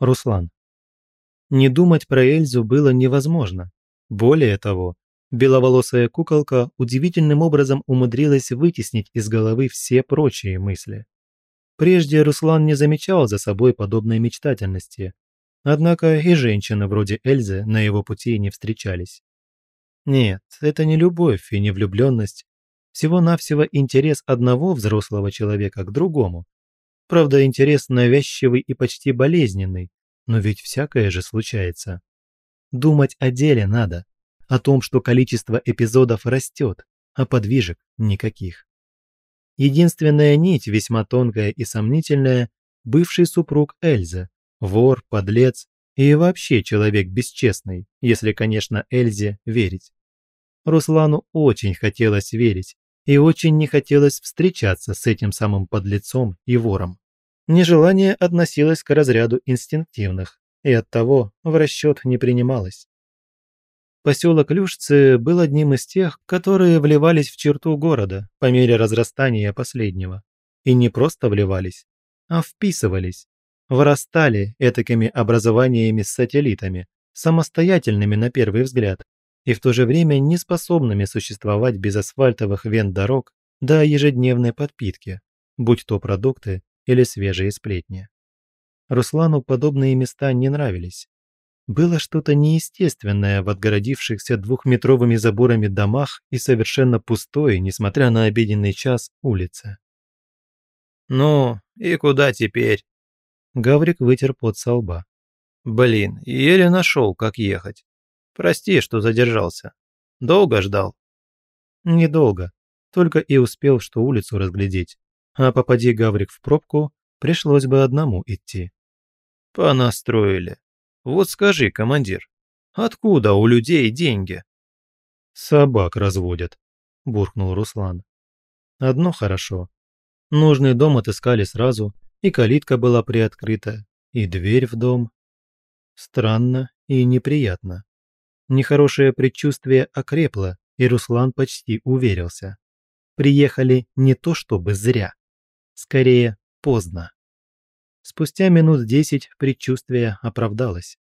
Руслан. Не думать про Эльзу было невозможно. Более того, беловолосая куколка удивительным образом умудрилась вытеснить из головы все прочие мысли. Прежде Руслан не замечал за собой подобной мечтательности, однако и женщины вроде Эльзы на его пути не встречались. Нет, это не любовь и не влюбленность, всего-навсего интерес одного взрослого человека к другому, Правда, интерес навязчивый и почти болезненный, но ведь всякое же случается. Думать о деле надо, о том, что количество эпизодов растет, а подвижек никаких. Единственная нить, весьма тонкая и сомнительная, бывший супруг Эльзы, вор, подлец и вообще человек бесчестный, если, конечно, Эльзе верить. Руслану очень хотелось верить, и очень не хотелось встречаться с этим самым подлецом и вором. Нежелание относилось к разряду инстинктивных, и оттого в расчет не принималось. Поселок Люшцы был одним из тех, которые вливались в черту города по мере разрастания последнего. И не просто вливались, а вписывались, вырастали этакими образованиями с сателлитами, самостоятельными на первый взгляд, и в то же время не способными существовать без асфальтовых вен дорог до ежедневной подпитки, будь то продукты или свежие сплетни. Руслану подобные места не нравились. Было что-то неестественное в отгородившихся двухметровыми заборами домах и совершенно пустой, несмотря на обеденный час, улице. «Ну, и куда теперь?» Гаврик вытер пот со лба. «Блин, еле нашел, как ехать. Прости, что задержался. Долго ждал?» «Недолго. Только и успел, что улицу разглядеть. А попади Гаврик в пробку, пришлось бы одному идти». «Понастроили. Вот скажи, командир, откуда у людей деньги?» «Собак разводят», – буркнул Руслан. «Одно хорошо. Нужный дом отыскали сразу, и калитка была приоткрыта, и дверь в дом. Странно и неприятно. Нехорошее предчувствие окрепло, и Руслан почти уверился. Приехали не то чтобы зря. Скорее, поздно. Спустя минут десять предчувствие оправдалось.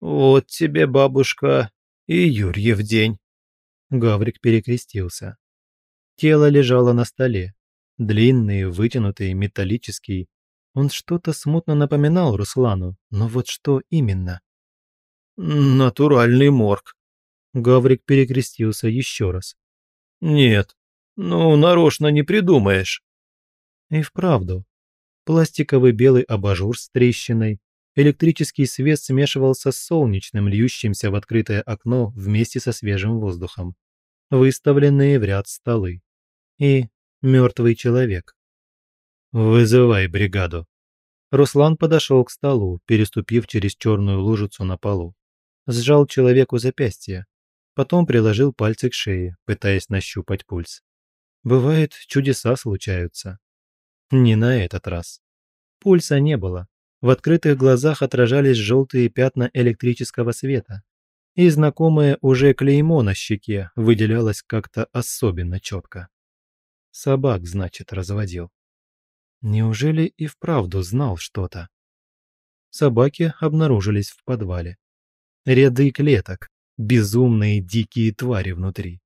«Вот тебе, бабушка, и Юрьев день!» Гаврик перекрестился. Тело лежало на столе. Длинный, вытянутый, металлический. Он что-то смутно напоминал Руслану, но вот что именно? Натуральный морг. Гаврик перекрестился еще раз. Нет, ну нарочно не придумаешь. И вправду. Пластиковый белый абажур с трещиной, электрический свет смешивался с солнечным, льющимся в открытое окно вместе со свежим воздухом. Выставленные в ряд столы. И мертвый человек. «Вызывай бригаду». Руслан подошел к столу, переступив через черную лужицу на полу сжал человеку запястье, потом приложил пальцы к шее, пытаясь нащупать пульс. Бывает, чудеса случаются. Не на этот раз. Пульса не было. В открытых глазах отражались желтые пятна электрического света, и знакомое уже клеймо на щеке выделялось как-то особенно четко. Собак, значит, разводил. Неужели и вправду знал что-то? Собаки обнаружились в подвале. Ряды клеток, безумные дикие твари внутри.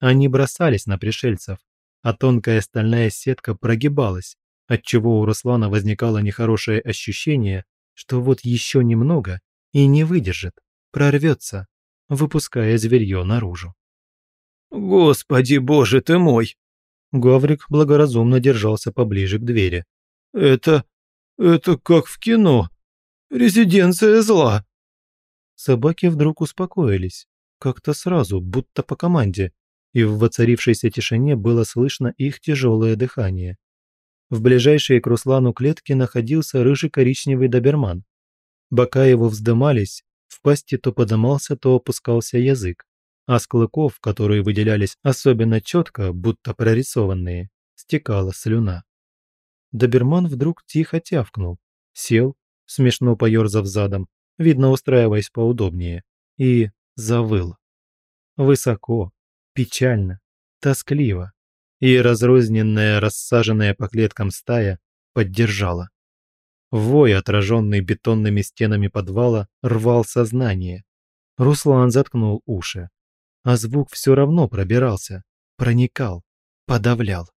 Они бросались на пришельцев, а тонкая стальная сетка прогибалась, отчего у Руслана возникало нехорошее ощущение, что вот еще немного и не выдержит, прорвется, выпуская зверье наружу. «Господи боже ты мой!» Гаврик благоразумно держался поближе к двери. «Это... это как в кино. Резиденция зла!» собаки вдруг успокоились, как-то сразу, будто по команде, и в воцарившейся тишине было слышно их тяжелое дыхание. В ближайшей к Руслану клетке находился рыжий-коричневый доберман. Бока его вздымались, в пасти то подымался, то опускался язык, а с клыков, которые выделялись особенно четко, будто прорисованные, стекала слюна. Доберман вдруг тихо тявкнул, сел, смешно поерзав задом, видно устраиваясь поудобнее, и завыл. Высоко, печально, тоскливо, и разрозненная, рассаженная по клеткам стая поддержала. Вой, отраженный бетонными стенами подвала, рвал сознание. Руслан заткнул уши. А звук все равно пробирался, проникал, подавлял.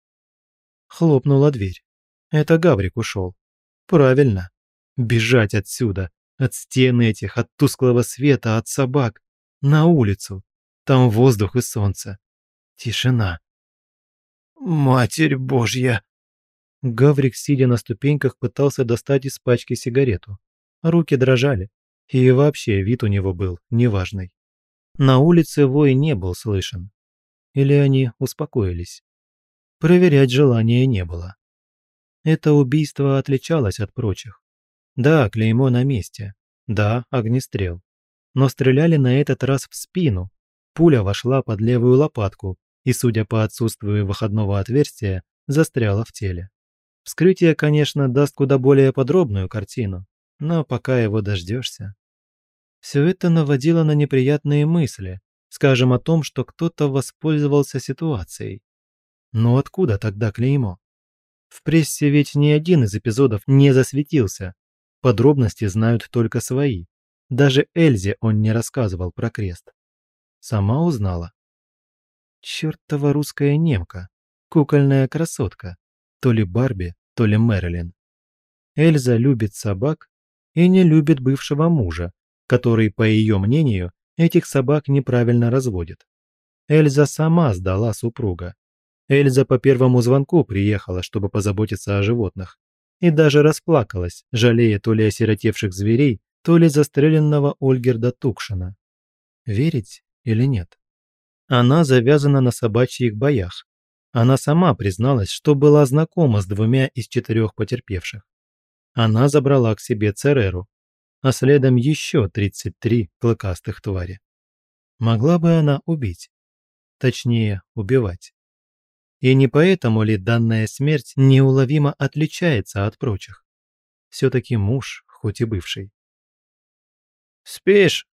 Хлопнула дверь. Это Гаврик ушел. Правильно. Бежать отсюда, от стен этих, от тусклого света, от собак. На улицу. Там воздух и солнце. Тишина. «Матерь Божья!» Гаврик, сидя на ступеньках, пытался достать из пачки сигарету. Руки дрожали. И вообще вид у него был неважный. На улице вой не был слышен. Или они успокоились. Проверять желания не было. Это убийство отличалось от прочих. Да, клеймо на месте. Да, огнестрел. Но стреляли на этот раз в спину. Пуля вошла под левую лопатку и, судя по отсутствию выходного отверстия, застряла в теле. Вскрытие, конечно, даст куда более подробную картину, но пока его дождешься. Все это наводило на неприятные мысли, скажем, о том, что кто-то воспользовался ситуацией. Но откуда тогда клеймо? В прессе ведь ни один из эпизодов не засветился, Подробности знают только свои. Даже Эльзе он не рассказывал про крест. Сама узнала. Чертова русская немка, кукольная красотка, то ли Барби, то ли Мэрилин. Эльза любит собак и не любит бывшего мужа, который, по ее мнению, этих собак неправильно разводит. Эльза сама сдала супруга. Эльза по первому звонку приехала, чтобы позаботиться о животных и даже расплакалась, жалея то ли осиротевших зверей, то ли застреленного Ольгерда Тукшина. Верить или нет? Она завязана на собачьих боях. Она сама призналась, что была знакома с двумя из четырех потерпевших. Она забрала к себе Цереру, а следом еще 33 клыкастых твари. Могла бы она убить. Точнее, убивать. И не поэтому ли данная смерть неуловимо отличается от прочих? Все-таки муж, хоть и бывший. «Спишь?»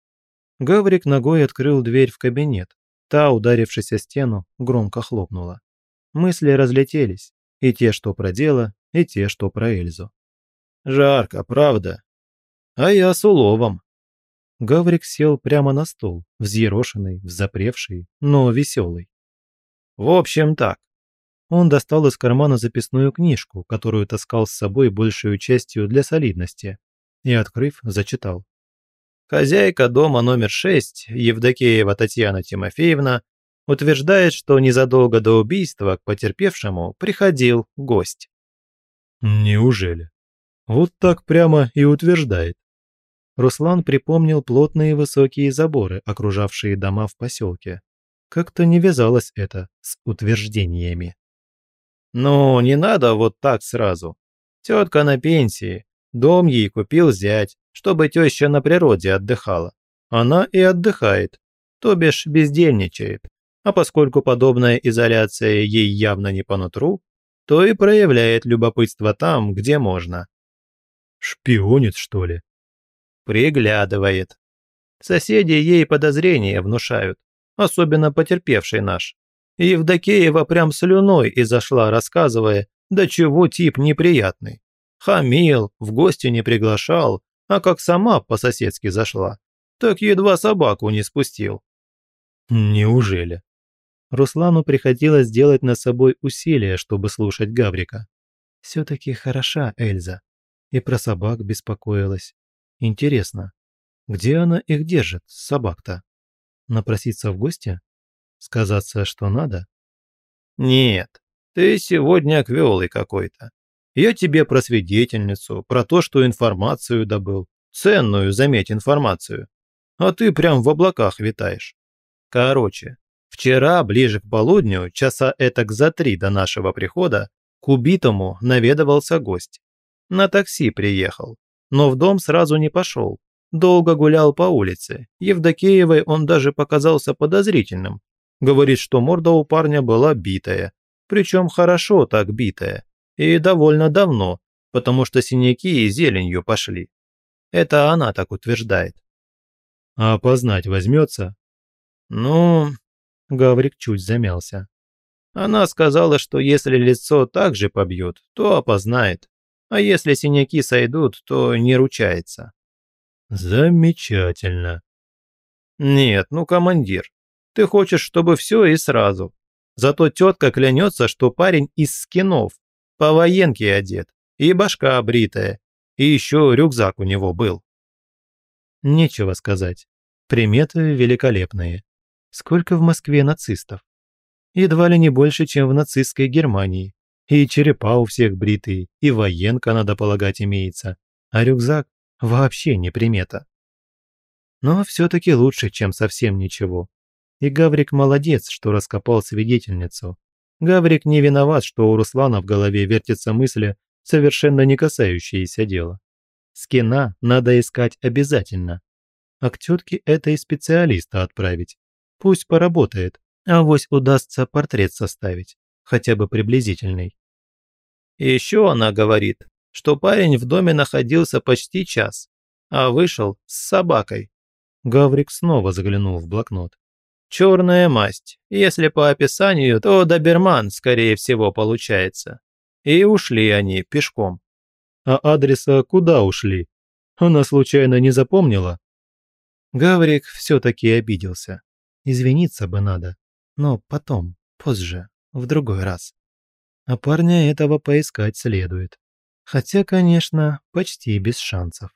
Гаврик ногой открыл дверь в кабинет. Та, ударившись о стену, громко хлопнула. Мысли разлетелись. И те, что про дело, и те, что про Эльзу. «Жарко, правда. А я с уловом». Гаврик сел прямо на стол, взъерошенный, взапревший, но веселый. «В общем так он достал из кармана записную книжку, которую таскал с собой большую частью для солидности, и, открыв, зачитал. Хозяйка дома номер 6, Евдокеева Татьяна Тимофеевна, утверждает, что незадолго до убийства к потерпевшему приходил гость. Неужели? Вот так прямо и утверждает. Руслан припомнил плотные высокие заборы, окружавшие дома в поселке. Как-то не вязалось это с утверждениями. Ну, не надо вот так сразу. Тетка на пенсии, дом ей купил зять, чтобы теща на природе отдыхала. Она и отдыхает, то бишь бездельничает. А поскольку подобная изоляция ей явно не по нутру, то и проявляет любопытство там, где можно. Шпионит, что ли? Приглядывает. Соседи ей подозрения внушают, особенно потерпевший наш и Евдокеева прям слюной и зашла рассказывая, да чего тип неприятный. Хамил, в гости не приглашал, а как сама по-соседски зашла, так едва собаку не спустил. Неужели? Руслану приходилось делать на собой усилия, чтобы слушать Гаврика. Все-таки хороша Эльза. И про собак беспокоилась. Интересно, где она их держит, собак-то? Напроситься в гости? Сказаться, что надо? Нет, ты сегодня аквелый какой-то. Я тебе про свидетельницу, про то, что информацию добыл. Ценную, заметь, информацию. А ты прям в облаках витаешь. Короче, вчера, ближе к полудню, часа этак за три до нашего прихода, к убитому наведывался гость. На такси приехал, но в дом сразу не пошел. Долго гулял по улице. Евдокеевой он даже показался подозрительным, Говорит, что морда у парня была битая, причем хорошо так битая, и довольно давно, потому что синяки и зеленью пошли. Это она так утверждает. А опознать возьмется? Ну, Гаврик чуть замялся. Она сказала, что если лицо так же побьют, то опознает, а если синяки сойдут, то не ручается. Замечательно. Нет, ну, командир, ты хочешь, чтобы все и сразу. Зато тетка клянется, что парень из скинов, по военке одет, и башка обритая, и еще рюкзак у него был. Нечего сказать. Приметы великолепные. Сколько в Москве нацистов? Едва ли не больше, чем в нацистской Германии. И черепа у всех бритые, и военка, надо полагать, имеется. А рюкзак вообще не примета. Но все-таки лучше, чем совсем ничего. И Гаврик молодец, что раскопал свидетельницу. Гаврик не виноват, что у Руслана в голове вертятся мысли, совершенно не касающиеся дела. Скина надо искать обязательно. А к тетке это и специалиста отправить. Пусть поработает, а вось удастся портрет составить, хотя бы приблизительный. Еще она говорит, что парень в доме находился почти час, а вышел с собакой. Гаврик снова заглянул в блокнот. Черная масть. Если по описанию, то доберман, скорее всего, получается. И ушли они пешком. А адреса куда ушли? Она случайно не запомнила? Гаврик все-таки обиделся. Извиниться бы надо. Но потом, позже, в другой раз. А парня этого поискать следует. Хотя, конечно, почти без шансов.